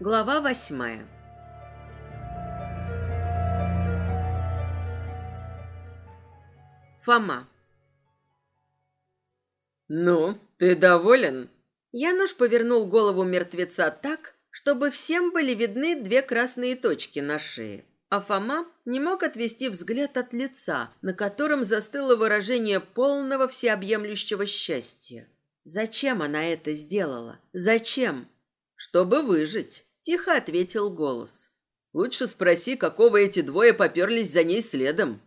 Глава восьмая. Фома. «Ну, ты доволен?» Януш повернул голову мертвеца так, чтобы всем были видны две красные точки на шее. А Фома не мог отвести взгляд от лица, на котором застыло выражение полного всеобъемлющего счастья. Зачем она это сделала? Зачем? Чтобы выжить, тихо ответил голос. Лучше спроси, какого эти двое поперлись за ней следом.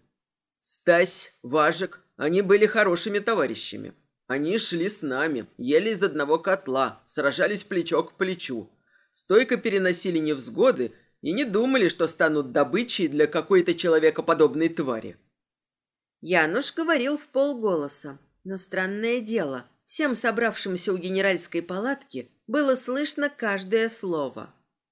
Стась, Важек, они были хорошими товарищами. Они шли с нами, ели из одного котла, сражались плечо к плечу. Стойко переносили невзгоды и не думали, что станут добычей для какой-то человекоподобной твари. Януш говорил в полголоса, но странное дело, всем собравшимся у генеральской палатки было слышно каждое слово.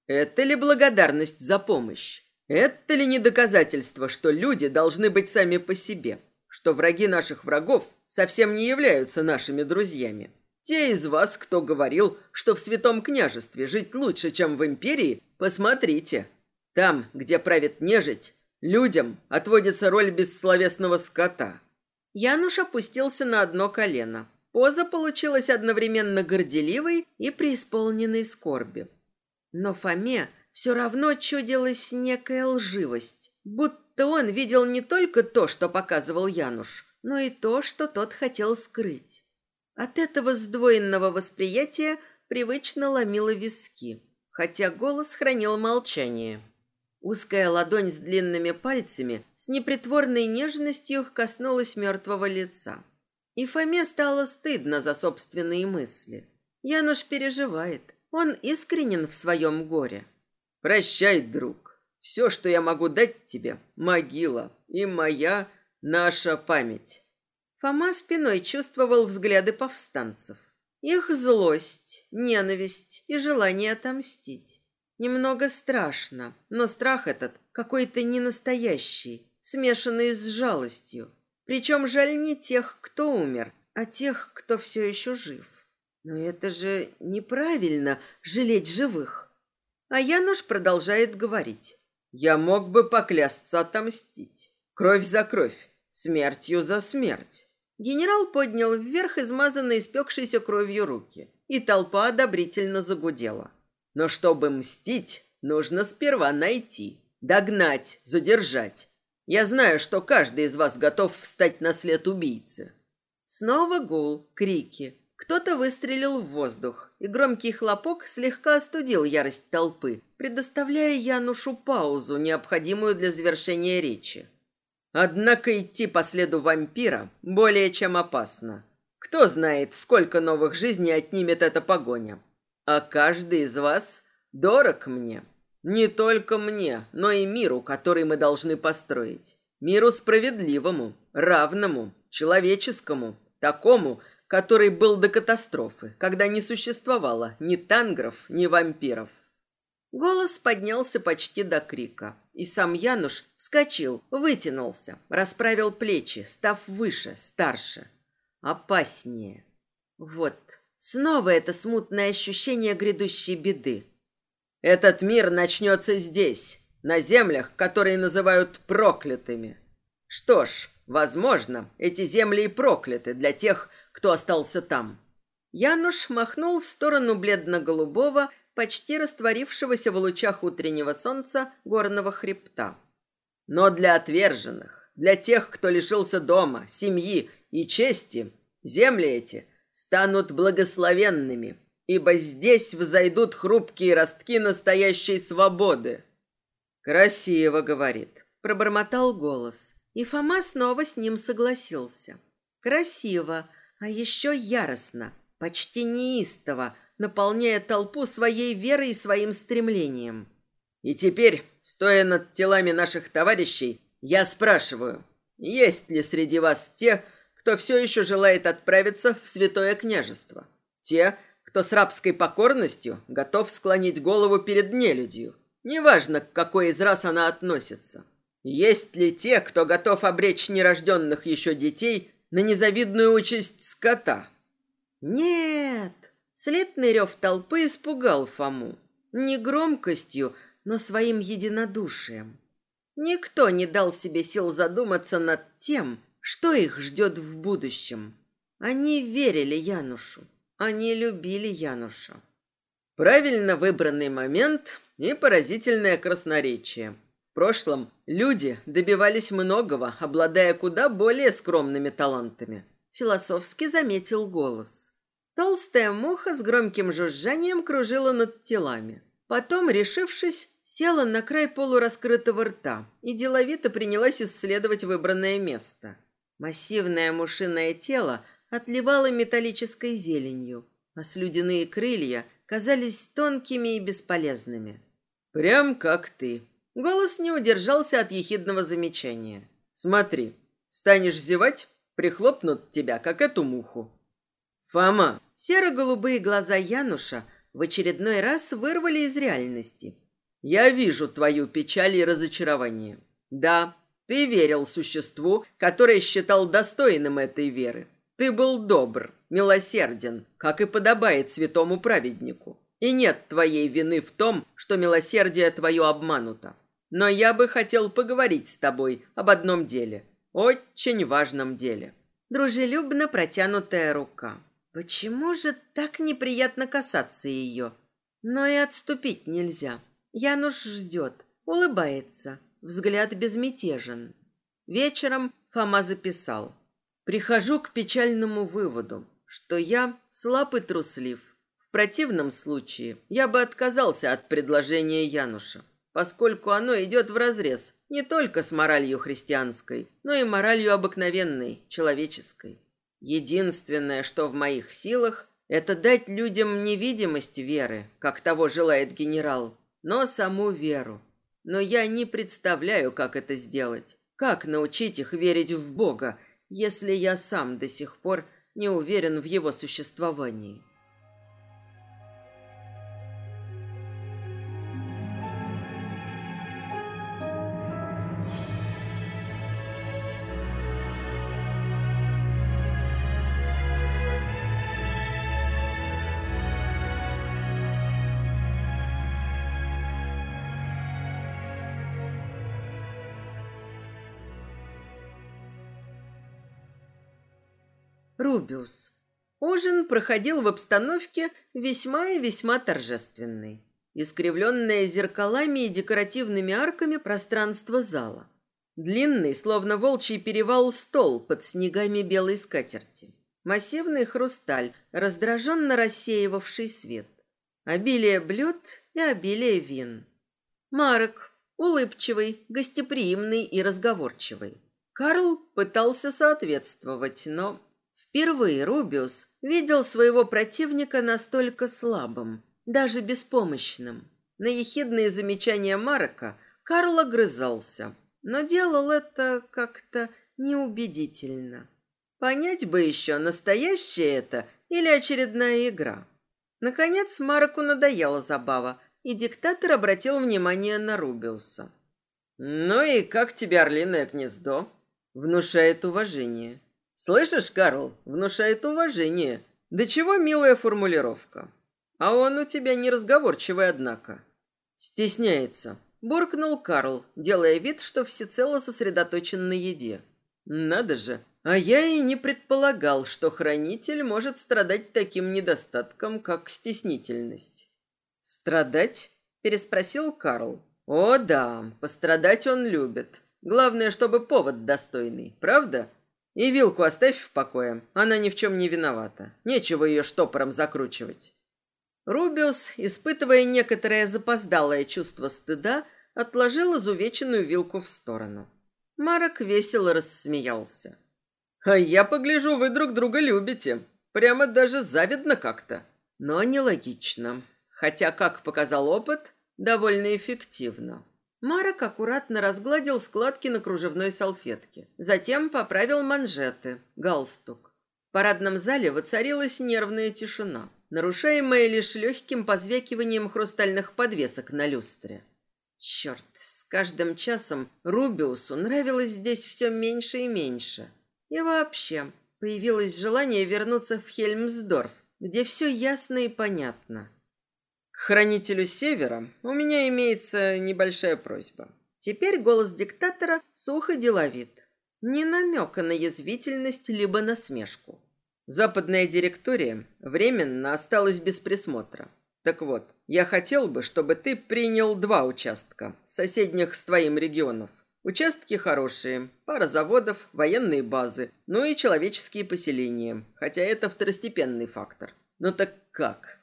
Это ли благодарность за помощь? Это ли не доказательство, что люди должны быть сами по себе? Что враги наших врагов совсем не являются нашими друзьями? Те из вас, кто говорил, что в Святом Княжестве жить лучше, чем в Империи, посмотрите. Там, где правит нежить, людям отводится роль бессловесного скота. Януш опустился на одно колено. Поза получилась одновременно горделивой и преисполненной скорби. Но Фоме все равно чудилась некая лживость, будто он видел не только то, что показывал Януш, но и то, что тот хотел скрыть. От этого сдвоенного восприятия привычно ломило виски, хотя голос хранил молчание. Узкая ладонь с длинными пальцами с непритворной нежностью коснулась мертвого лица. И Фоме стало стыдно за собственные мысли. Януш переживает. Он искренен в своем горе. «Прощай, друг. Все, что я могу дать тебе, могила и моя, наша память». Фома спиной чувствовал взгляды повстанцев. Их злость, ненависть и желание отомстить. Немного страшно, но страх этот какой-то ненастоящий, смешанный с жалостью. Причем жаль не тех, кто умер, а тех, кто все еще жив. Но это же неправильно жалеть живых. А Януш продолжает говорить. Я мог бы поклясться отомстить. Кровь за кровь, смертью за смерть. Генерал поднял вверх измазанные испекшейся кровью руки, и толпа одобрительно загудела. Но чтобы мстить, нужно сперва найти, догнать, задержать. Я знаю, что каждый из вас готов встать на след убийцы. Снова гул, крики. Кто-то выстрелил в воздух, и громкий хлопок слегка остудил ярость толпы, предоставляя Янушу паузу, необходимую для завершения речи. Однако идти по следу вампира более чем опасно. Кто знает, сколько новых жизней отнимет эта погоня. А каждый из вас дорог мне. Не только мне, но и миру, который мы должны построить. Миру справедливому, равному, человеческому, такому, который был до катастрофы, когда не существовало ни тангров, ни вампиров. Голос поднялся почти до крика. И сам Януш вскочил, вытянулся, расправил плечи, став выше, старше, опаснее. Вот, снова это смутное ощущение грядущей беды. Этот мир начнется здесь, на землях, которые называют проклятыми. Что ж, возможно, эти земли и прокляты для тех, кто остался там. Януш махнул в сторону бледно-голубого почти растворившегося в лучах утреннего солнца горного хребта. Но для отверженных, для тех, кто лишился дома, семьи и чести, земли эти станут благословенными, ибо здесь взойдут хрупкие ростки настоящей свободы. Красиво говорит, пробормотал голос, и Фома снова с ним согласился. Красиво, а еще яростно, почти неистово, наполняя толпу своей верой и своим стремлением. И теперь, стоя над телами наших товарищей, я спрашиваю, есть ли среди вас те, кто все еще желает отправиться в Святое Княжество? Те, кто с рабской покорностью готов склонить голову перед нелюдью, неважно, к какой из рас она относится. Есть ли те, кто готов обречь нерожденных еще детей на незавидную участь скота? Нет, Слитный рев толпы испугал Фому. Не громкостью, но своим единодушием. Никто не дал себе сил задуматься над тем, что их ждет в будущем. Они верили Янушу. Они любили Януша. Правильно выбранный момент и поразительное красноречие. Прошлом люди добивались многого, обладая куда более скромными талантами. Философски заметил голос. Толстая муха с громким жужжанием кружила над телами. Потом, решившись, села на край полураскрытого рта и деловито принялась исследовать выбранное место. Массивное мушиное тело отливало металлической зеленью, а слюдяные крылья казались тонкими и бесполезными. «Прям как ты». Голос не удержался от ехидного замечания. «Смотри, станешь зевать, прихлопнут тебя, как эту муху». «Фома!» Серо-голубые глаза Януша в очередной раз вырвали из реальности – я вижу твою печаль и разочарование. Да, ты верил существу, которое считал достойным этой веры. Ты был добр, милосерден, как и подобает святому праведнику. И нет твоей вины в том, что милосердие твое обмануто. Но я бы хотел поговорить с тобой об одном деле, очень важном деле. Дружелюбно протянутая рука. Почему же так неприятно касаться ее? Но и отступить нельзя. Януш ждет, улыбается, взгляд безмятежен. Вечером Фома записал. Прихожу к печальному выводу, что я слаб и труслив. В противном случае я бы отказался от предложения Януша, поскольку оно идет вразрез не только с моралью христианской, но и моралью обыкновенной, человеческой. Единственное, что в моих силах, это дать людям невидимость веры, как того желает генерал, но саму веру. Но я не представляю, как это сделать. Как научить их верить в Бога, если я сам до сих пор не уверен в его существовании? Рубиус. Ужин проходил в обстановке весьма и весьма торжественной. Искривленное зеркалами и декоративными арками пространство зала. Длинный, словно волчий перевал, стол под снегами белой скатерти. Массивный хрусталь, раздраженно рассеивавший свет. Обилие блюд и обилие вин. Марок, улыбчивый, гостеприимный и разговорчивый. Карл пытался соответствовать, но Впервые Рубиус видел своего противника настолько слабым, даже беспомощным. На ехидные замечания Марка Карл огрызался, но делал это как-то неубедительно. Понять бы еще, настоящее это или очередная игра. Наконец Марку надоела забава, и диктатор обратил внимание на Рубиуса. «Ну и как тебе орлиное гнездо?» Внушает уважение. Слышишь, Карл, внушает уважение. Да чего милая формулировка. А он у тебя неразговорчивый, однако. Стесняется. Буркнул Карл, делая вид, что всецело сосредоточен на еде. Надо же, а я и не предполагал, что хранитель может страдать таким недостатком, как стеснительность. Страдать? Переспросил Карл. О да, пострадать он любит. Главное, чтобы повод достойный, правда? И вилку оставь в покое. Она ни в чем не виновата. Нечего ее штопором закручивать. Рубиус, испытывая некоторое запоздалое чувство стыда, отложил изувеченную вилку в сторону. Марок весело рассмеялся. «А я погляжу, вы друг друга любите. Прямо даже завидно как-то. Но нелогично. Хотя, как показал опыт, довольно эффективно». Марок аккуратно разгладил складки на кружевной салфетке. Затем поправил манжеты, галстук. В парадном зале воцарилась нервная тишина, нарушаемая лишь легким позвякиванием хрустальных подвесок на люстре. Черт, с каждым часом Рубиусу нравилось здесь все меньше и меньше. И вообще, появилось желание вернуться в Хельмсдорф, где все ясно и понятно. Хранителю Севера у меня имеется небольшая просьба. Теперь голос диктатора сухо деловит. Ни намека на язвительность либо насмешку. Западная директория временно осталась без присмотра. Так вот, я хотел бы, чтобы ты принял два участка, соседних с твоим регионов. Участки хорошие, пара заводов, военные базы, ну и человеческие поселения, хотя это второстепенный фактор. Ну так как?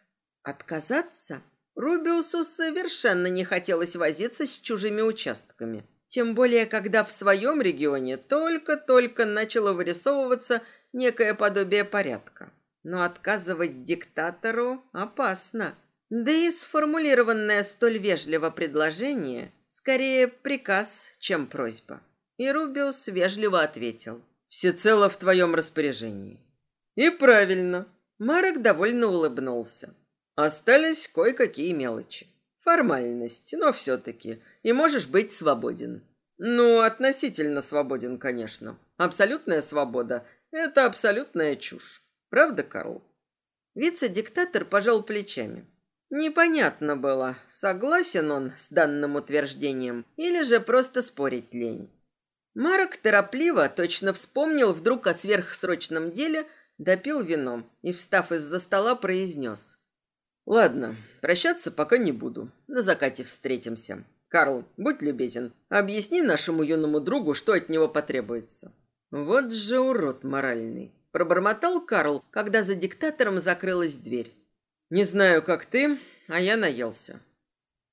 Отказаться? Рубиусу совершенно не хотелось возиться с чужими участками. Тем более, когда в своем регионе только-только начало вырисовываться некое подобие порядка. Но отказывать диктатору опасно. Да и сформулированное столь вежливо предложение скорее приказ, чем просьба. И Рубиус вежливо ответил. «Всецело в твоем распоряжении». «И правильно». Марок довольно улыбнулся. Остались кое-какие мелочи. Формальность, но все-таки. И можешь быть свободен. Ну, относительно свободен, конечно. Абсолютная свобода – это абсолютная чушь. Правда, Карл? Вице-диктатор пожал плечами. Непонятно было, согласен он с данным утверждением или же просто спорить лень. Марок торопливо, точно вспомнил вдруг о сверхсрочном деле, допил вино и, встав из-за стола, произнес. Ладно, прощаться пока не буду. На закате встретимся. Карл, будь любезен, объясни нашему юному другу, что от него потребуется. Вот же урод моральный. Пробормотал Карл, когда за диктатором закрылась дверь. Не знаю, как ты, а я наелся.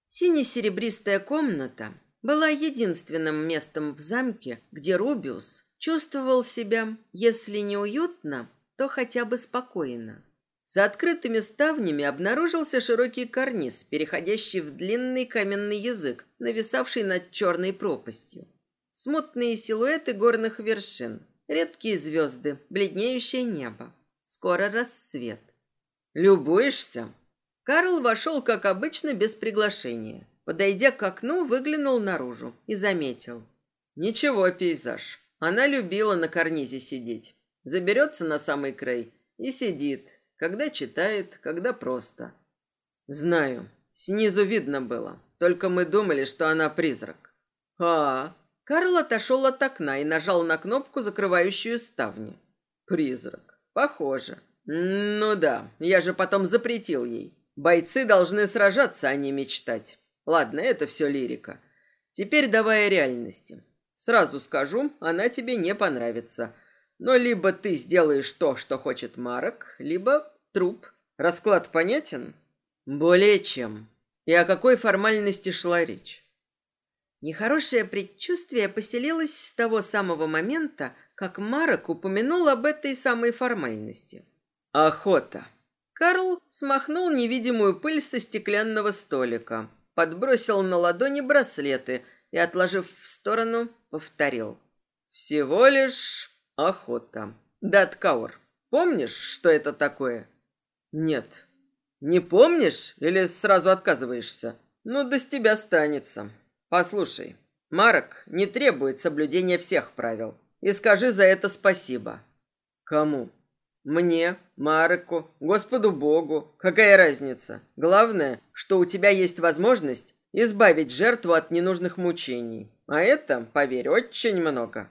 Сине-серебристая комната была единственным местом в замке, где Рубиус чувствовал себя, если не уютно, то хотя бы спокойно. За открытыми ставнями обнаружился широкий карниз, переходящий в длинный каменный язык, нависавший над черной пропастью. Смутные силуэты горных вершин, редкие звезды, бледнеющее небо. Скоро рассвет. «Любуешься?» Карл вошел, как обычно, без приглашения. Подойдя к окну, выглянул наружу и заметил. «Ничего, пейзаж. Она любила на карнизе сидеть. Заберется на самый край и сидит, когда читает, когда просто. Знаю, снизу видно было, только мы думали, что она призрак. А, Карл отошел от окна и нажал на кнопку, закрывающую ставни. Призрак. Похоже. Ну да, я же потом запретил ей. Бойцы должны сражаться, а не мечтать. Ладно, это все лирика. Теперь давай о реальности. Сразу скажу, она тебе не понравится. Но либо ты сделаешь то, что хочет Марок, либо Труп. Расклад понятен? Более чем. И о какой формальности шла речь? Нехорошее предчувствие поселилось с того самого момента, как Марок упомянул об этой самой формальности. Охота. Карл смахнул невидимую пыль со стеклянного столика, подбросил на ладони браслеты и, отложив в сторону, повторил. Всего лишь охота. Даткаур. Помнишь, что это такое? Нет. Не помнишь или сразу отказываешься? Ну, да с тебя станется. Послушай, Марок не требует соблюдения всех правил. И скажи за это спасибо. Кому? Мне, Мареку, Господу Богу. Какая разница? Главное, что у тебя есть возможность избавить жертву от ненужных мучений. А это, поверь, очень много.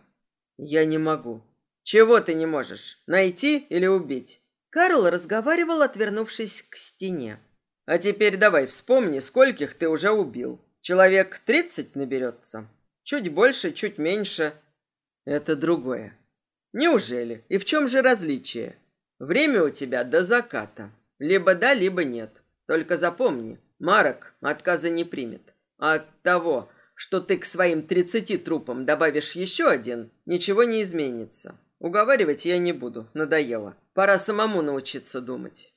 Я не могу. Чего ты не можешь? Найти или убить? Карл разговаривал, отвернувшись к стене. «А теперь давай вспомни, скольких ты уже убил. Человек тридцать наберется. Чуть больше, чуть меньше. Это другое. Неужели? И в чем же различие? Время у тебя до заката. Либо да, либо нет. Только запомни, Марок отказа не примет. А от того, что ты к своим тридцати трупам добавишь еще один, ничего не изменится. Уговаривать я не буду, надоело. Пора самому научиться думать.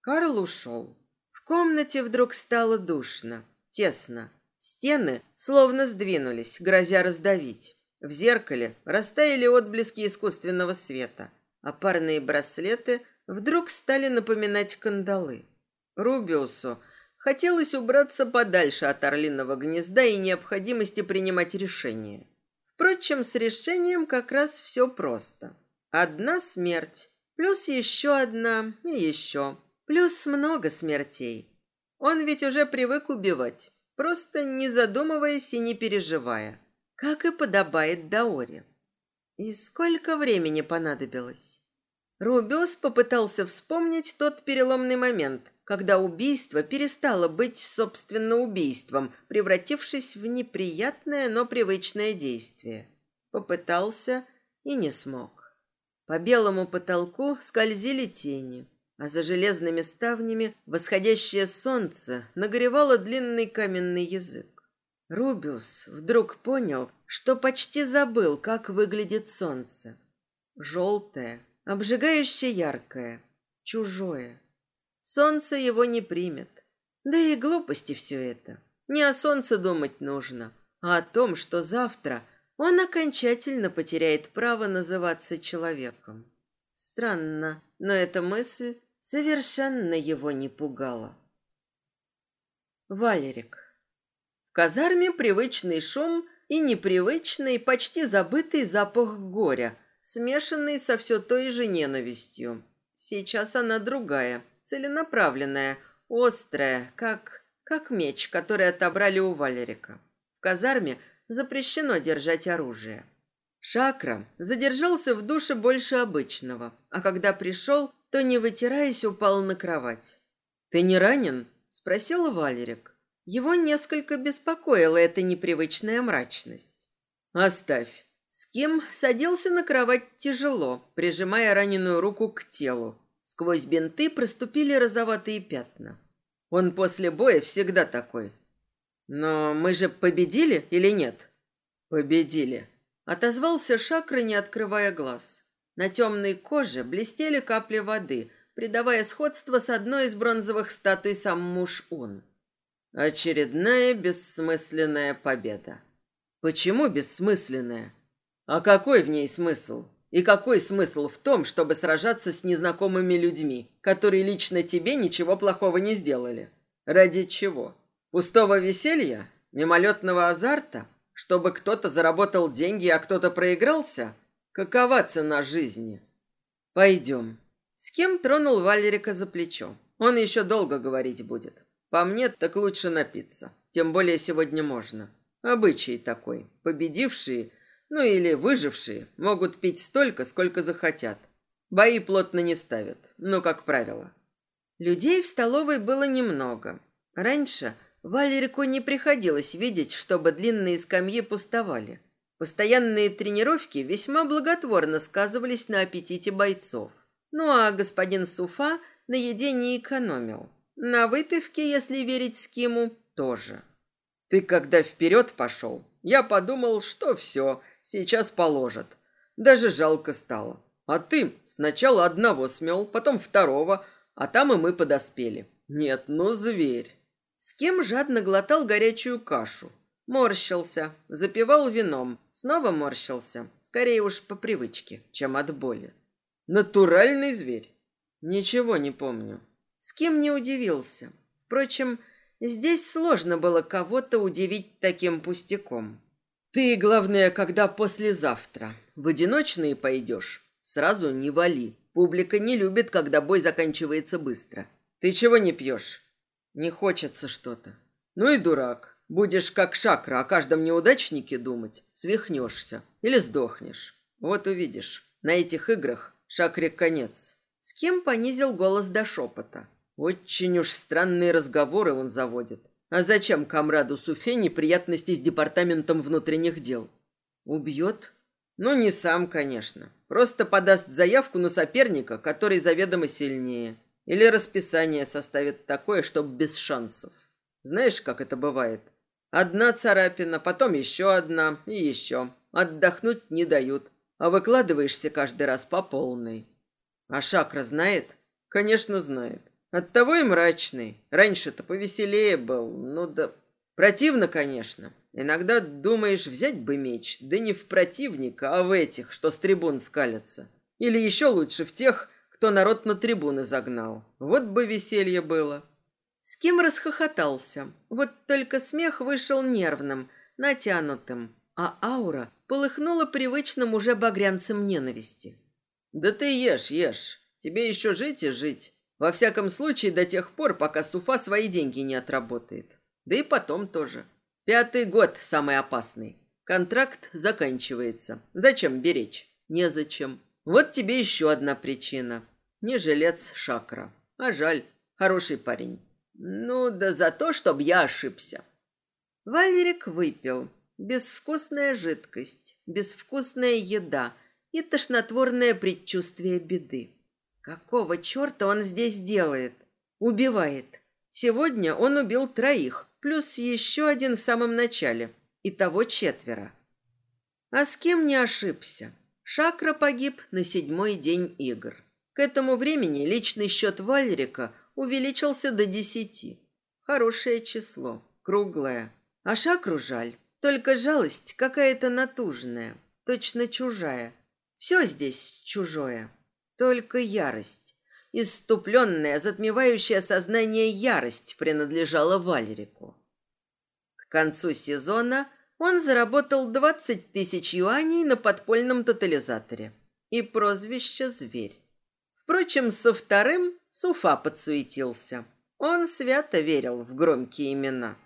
Карл ушел. В комнате вдруг стало душно, тесно. Стены словно сдвинулись, грозя раздавить. В зеркале растаяли отблески искусственного света, а парные браслеты вдруг стали напоминать кандалы. Рубиусу хотелось убраться подальше от орлиного гнезда и необходимости принимать решения. Впрочем, с решением как раз все просто. Одна смерть, плюс еще одна и еще, плюс много смертей. Он ведь уже привык убивать, просто не задумываясь и не переживая, как и подобает Даоре. И сколько времени понадобилось? Рубиус попытался вспомнить тот переломный момент, когда убийство перестало быть, собственно, убийством, превратившись в неприятное, но привычное действие. Попытался и не смог. По белому потолку скользили тени, а за железными ставнями восходящее солнце нагревало длинный каменный язык. Рубиус вдруг понял, что почти забыл, как выглядит солнце. Желтое, обжигающе яркое, чужое. Солнце его не примет. Да и глупости все это. Не о солнце думать нужно, а о том, что завтра он окончательно потеряет право называться человеком. Странно, но эта мысль совершенно его не пугала. Валерик. В казарме привычный шум и непривычный, почти забытый запах горя, смешанный со все той же ненавистью. Сейчас она другая, целенаправленная, острая, как, как меч, который отобрали у Валерика. В казарме запрещено держать оружие. Шакра задержался в душе больше обычного, а когда пришел, то, не вытираясь, упал на кровать. «Ты не ранен?» – спросил Валерик. Его несколько беспокоила эта непривычная мрачность. «Оставь». Ским садился на кровать тяжело, прижимая раненую руку к телу. Сквозь бинты проступили розоватые пятна. Он после боя всегда такой. Но мы же победили или нет? Победили. Отозвался Шакра, не открывая глаз. На темной коже блестели капли воды, придавая сходство с одной из бронзовых статуй сам муж Ун. Очередная бессмысленная победа. Почему бессмысленная? А какой в ней смысл? И какой смысл в том, чтобы сражаться с незнакомыми людьми, которые лично тебе ничего плохого не сделали? Ради чего? Пустого веселья? Мимолетного азарта? Чтобы кто-то заработал деньги, а кто-то проигрался? Какова цена жизни? Пойдем. С кем тронул Валерика за плечо? Он еще долго говорить будет. По мне, так лучше напиться. Тем более сегодня можно. Обычай такой. Победившие, ну или выжившие, могут пить столько, сколько захотят. Бои плотно не ставят, ну, как правило. Людей в столовой было немного. Раньше Валерику не приходилось видеть, чтобы длинные скамьи пустовали. Постоянные тренировки весьма благотворно сказывались на аппетите бойцов. Ну а господин Суфа на еде не экономил. На выпивке, если верить Скиму, тоже. Ты когда вперед пошел, я подумал, что все, сейчас положат. Даже жалко стало. А ты сначала одного смел, потом второго, а там и мы подоспели. Нет, ну зверь. С кем жадно глотал горячую кашу. Морщился, запивал вином, снова морщился, скорее уж по привычке, чем от боли. Натуральный зверь. Ничего не помню. С кем не удивился. Впрочем, здесь сложно было кого-то удивить таким пустяком. Ты, главное, когда послезавтра в одиночные пойдешь, сразу не вали. Публика не любит, когда бой заканчивается быстро. Ты чего не пьешь? Не хочется что-то. Ну и дурак. Будешь как шакра о каждом неудачнике думать, свихнешься или сдохнешь. Вот увидишь, на этих играх шакре конец. С кем понизил голос до шепота. Очень уж странные разговоры он заводит. А зачем комраду Суфе неприятности с департаментом внутренних дел? Убьет? Ну, не сам, конечно. Просто подаст заявку на соперника, который заведомо сильнее. Или расписание составит такое, чтоб без шансов. Знаешь, как это бывает? Одна царапина, потом еще одна и еще. Отдохнуть не дают, а выкладываешься каждый раз по полной. А Шакра знает? Конечно, знает. Оттого и мрачный. Раньше-то повеселее был, ну да... Противно, конечно. Иногда думаешь, взять бы меч, да не в противника, а в этих, что с трибун скалятся. Или еще лучше в тех, кто народ на трибуны загнал. Вот бы веселье было. С кем расхохотался. Вот только смех вышел нервным, натянутым, а аура полыхнула привычным уже багрянцем ненависти. «Да ты ешь, ешь. Тебе еще жить и жить. Во всяком случае, до тех пор, пока Суфа свои деньги не отработает. Да и потом тоже. Пятый год самый опасный. Контракт заканчивается. Зачем беречь? Незачем. Вот тебе еще одна причина. Не жилец Шакра. А жаль. Хороший парень. Ну, да за то, чтобы я ошибся. Валерик выпил. Безвкусная жидкость, безвкусная еда и тошнотворное предчувствие беды. Какого черта он здесь делает? Убивает. Сегодня он убил троих, плюс еще один в самом начале. Итого четверо. А с кем не ошибся? Шакра погиб на седьмой день игр. К этому времени личный счет Валерика увеличился до десяти. Хорошее число, круглое. А Шакру жаль. Только жалость какая-то натужная, точно чужая. Все здесь чужое. Только ярость. Иступленная, затмевающая сознание ярость принадлежала Валерику. К концу сезона он заработал 20 тысяч юаней на подпольном тотализаторе и прозвище «Зверь». Впрочем, со вторым Суфа подсуетился. Он свято верил в громкие имена.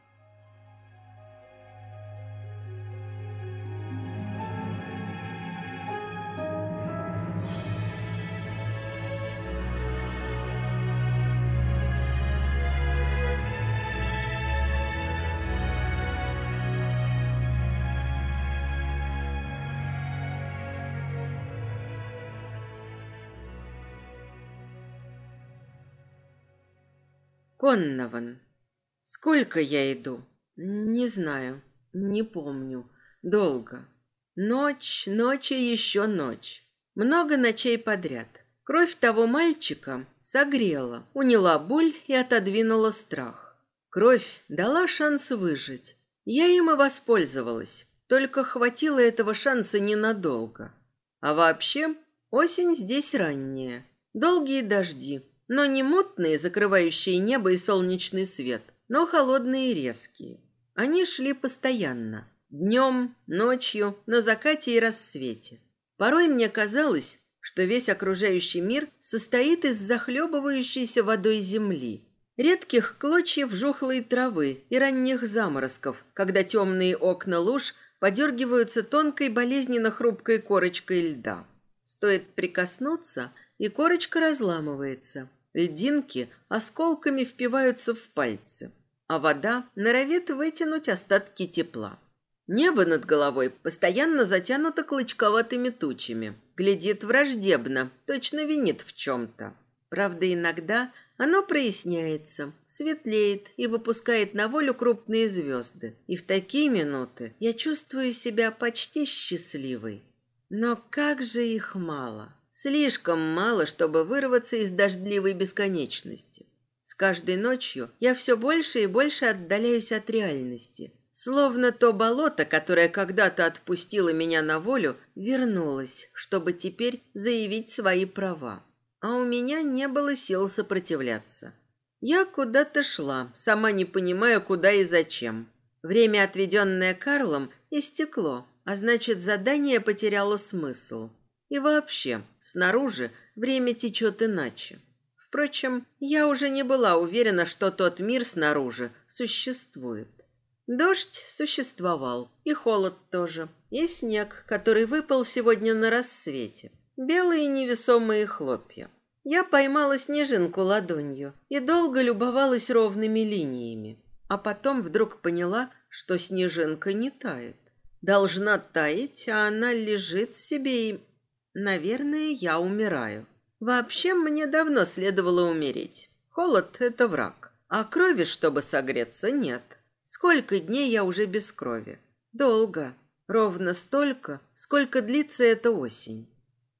Коннован. Сколько я иду? Не знаю, не помню. Долго. Ночь, ночь и еще ночь. Много ночей подряд. Кровь того мальчика согрела, уняла боль и отодвинула страх. Кровь дала шанс выжить. Я им и воспользовалась, только хватило этого шанса ненадолго. А вообще, осень здесь ранняя. Долгие дожди, но не мутные, закрывающие небо и солнечный свет, но холодные и резкие. Они шли постоянно, днем, ночью, на закате и рассвете. Порой мне казалось, что весь окружающий мир состоит из захлебывающейся водой земли, редких клочьев жухлой травы и ранних заморозков, когда темные окна луж подергиваются тонкой болезненно хрупкой корочкой льда. Стоит прикоснуться, и корочка разламывается. Льдинки осколками впиваются в пальцы, а вода норовит вытянуть остатки тепла. Небо над головой постоянно затянуто клочковатыми тучами. Глядит враждебно, точно винит в чем-то. Правда, иногда оно проясняется, светлеет и выпускает на волю крупные звезды. И в такие минуты я чувствую себя почти счастливой. Но как же их мало! Слишком мало, чтобы вырваться из дождливой бесконечности. С каждой ночью я все больше и больше отдаляюсь от реальности. Словно то болото, которое когда-то отпустило меня на волю, вернулось, чтобы теперь заявить свои права. А у меня не было сил сопротивляться. Я куда-то шла, сама не понимая, куда и зачем. Время, отведенное Карлом, истекло, а значит, задание потеряло смысл. И вообще, снаружи время течет иначе. Впрочем, я уже не была уверена, что тот мир снаружи существует. Дождь существовал, и холод тоже, и снег, который выпал сегодня на рассвете. Белые невесомые хлопья. Я поймала снежинку ладонью и долго любовалась ровными линиями. А потом вдруг поняла, что снежинка не тает. Должна таять, а она лежит себе и Наверное, я умираю. Вообще, мне давно следовало умереть. Холод – это враг. А крови, чтобы согреться, нет. Сколько дней я уже без крови? Долго. Ровно столько, сколько длится эта осень.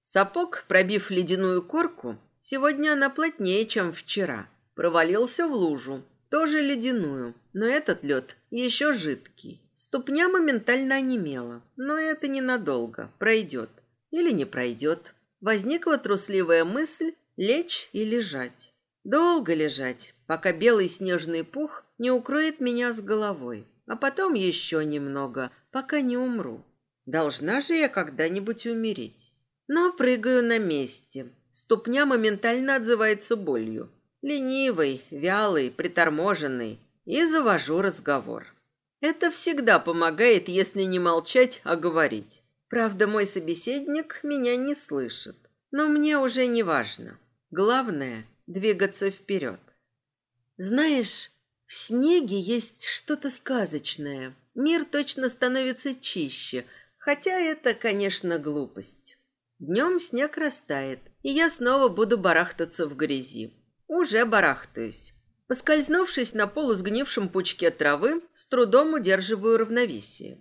Сапог, пробив ледяную корку, сегодня она плотнее, чем вчера. Провалился в лужу, тоже ледяную, но этот лед еще жидкий. Ступня моментально онемела, но это ненадолго, пройдет или не пройдет. Возникла трусливая мысль лечь и лежать. Долго лежать, пока белый снежный пух не укроет меня с головой, а потом еще немного, пока не умру. Должна же я когда-нибудь умереть. Но прыгаю на месте. Ступня моментально отзывается болью. ленивый, вялый, приторможенный, и завожу разговор. Это всегда помогает, если не молчать, а говорить. Правда, мой собеседник меня не слышит. Но мне уже не важно. Главное – двигаться вперед. Знаешь, в снеге есть что-то сказочное. Мир точно становится чище, хотя это, конечно, глупость. Днем снег растает, и я снова буду барахтаться в грязи. Уже барахтаюсь. Поскользнувшись на полусгнившем пучке травы, с трудом удерживаю равновесие.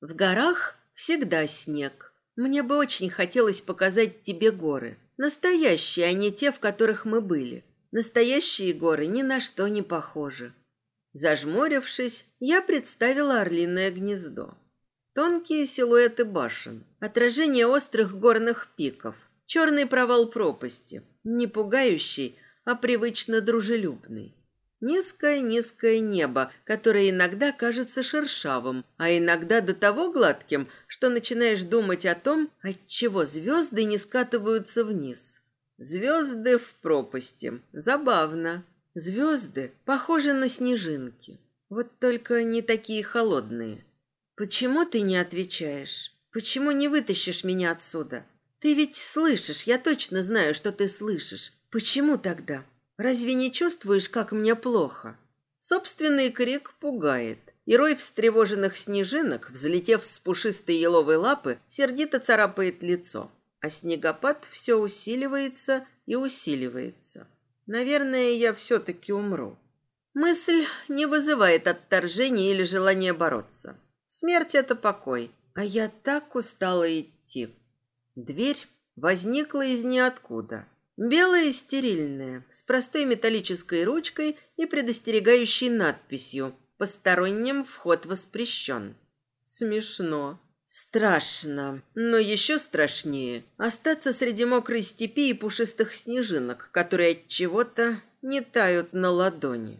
В горах всегда снег. Мне бы очень хотелось показать тебе горы. Настоящие, а не те, в которых мы были. Настоящие горы ни на что не похожи. Зажмурившись, я представила орлиное гнездо. Тонкие силуэты башен, отражение острых горных пиков, черный провал пропасти, не пугающий, а привычно дружелюбный. Низкое-низкое небо, которое иногда кажется шершавым, а иногда до того гладким, что начинаешь думать о том, отчего звезды не скатываются вниз. Звезды в пропасти. Забавно. Звезды похожи на снежинки. Вот только не такие холодные. Почему ты не отвечаешь? Почему не вытащишь меня отсюда? Ты ведь слышишь, я точно знаю, что ты слышишь. Почему тогда? Разве не чувствуешь, как мне плохо? Собственный крик пугает. И рой встревоженных снежинок, взлетев с пушистой еловой лапы, сердито царапает лицо. А снегопад все усиливается и усиливается. Наверное, я все-таки умру. Мысль не вызывает отторжения или желания бороться. Смерть — это покой, а я так устала идти. Дверь возникла из ниоткуда. Белая и стерильная, с простой металлической ручкой и предостерегающей надписью «Посторонним вход воспрещен». Смешно. Страшно, но еще страшнее остаться среди мокрой степи и пушистых снежинок, которые от чего-то не тают на ладони.